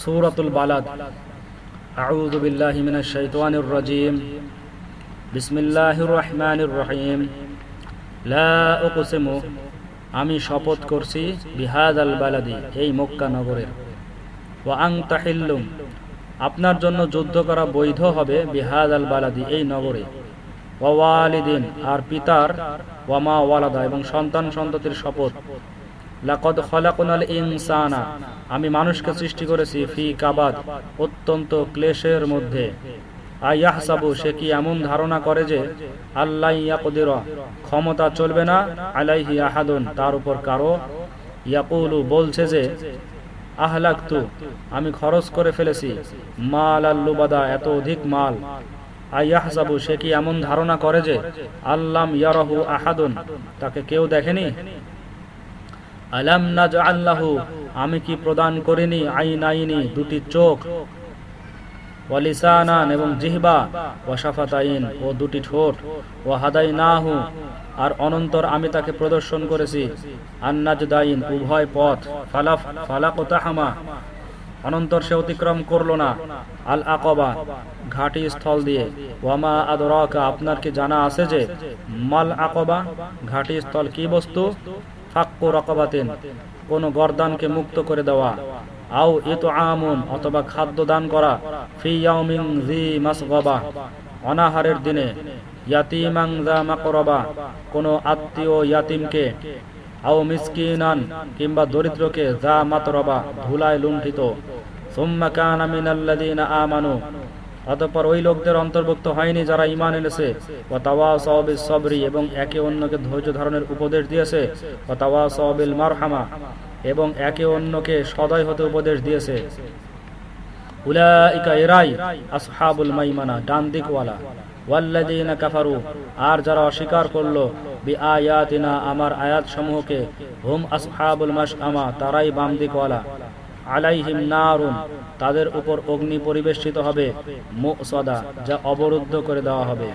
সূরাতুল বালাদ। আউযু বিল্লাহি মিনাশ শাইতানির রাজীম। বিসমিল্লাহির রহমানির রহিম। লা উকসিমু, আমি শপথ করছি বিহাদাল বালাদি, এই মক্কা নগরের। ওয়া আনতা হিল্লুম, আপনার জন্য যুদ্ধ করা বৈধ হবে বিহাদ আল বালাদি, এই নগরে। ওয়ালিদিন, আর পিতার ওয়ামা ওয়ালাদা, এবং সন্তান সন্ততির শপথ। লাকদ খলাকুনাল ইনসানা। আমি মানুষকে সৃষ্টি করেছি ফি কাবাদ, অত্যন্ত ক্লেশের মধ্যে। আয়াহসাবু, সে কি এমন ধারণা করে যে আল্লাহ ইয়াকুদির, ক্ষমতা চলবে না আলাইহি আহাদুন, তার উপর কারও? ইয়াকুলু, বলছে যে, আহলাকতু, আমি খরচ করে ফেলেছি মাল আল্লুবাদা এত অধিক মাল। আয়াহসাবু, সে কি এমন ধারণা করে যে আল্লাম ইয়ারহু আহাদুন, তাকে কেউ দেখেনি? আলাম নাজ আল্লাহু আমি কি প্রদান করিনি আইন আইনি দুটি চোখ, ওয়ালিসানান এবং জিহবা ওয়াসাফাতাইন ও দুটি ঠোঁট ও হাদাই নাহু আর অনন্তর আমি তাকে প্রদর্শন করেছি। আন্নাজদাইন উভয় পথ, ফালাফ ফালাকতাহামা অনন্তর সে অতিক্রম করল না। আল আকবা, ঘাটি স্থল দিয়ে ওয়ামা আদরাকা, আপনার কি জানা আছে যে, মাল আকবা, ঘাটি স্থল কি বস্তু? ফাক্কু রকবাতিন, কোন গরদানকে মুক্ত করে দেওয়া। আও ইতো আমুন, অথবা খাদ্য দান করা জি অনাহারের দিনে, ইয়াতিমাং মাকরবা, কোনো আত্মীয় আও মিসকিনান, কিংবা দরিদ্রকে যা মাতরবা, ধুলায় লুণ্ঠিত। সুম্মা কানা অতঃপর ওই লোকদের অন্তর্ভুক্ত হয়নি যারা ইমান এনেছে। এবং একে অন্যকে ধৈর্য ধারণের উপদেশ দিয়েছে। মারহামা এবং একে অন্যকে সদয় হতে উপদেশ দিয়েছে। আর যারা অস্বীকার করল, বিআয়াতিনা, আমার আয়াত সমূহকে হুম আসহাবুল তারাই বাম দিকওয়ালা আলাইহিম নারুন তাদের উপর অগ্নি পরিবেষ্টিত হবে মুসদা যা অবরুদ্ধ করে দেওয়া হবে।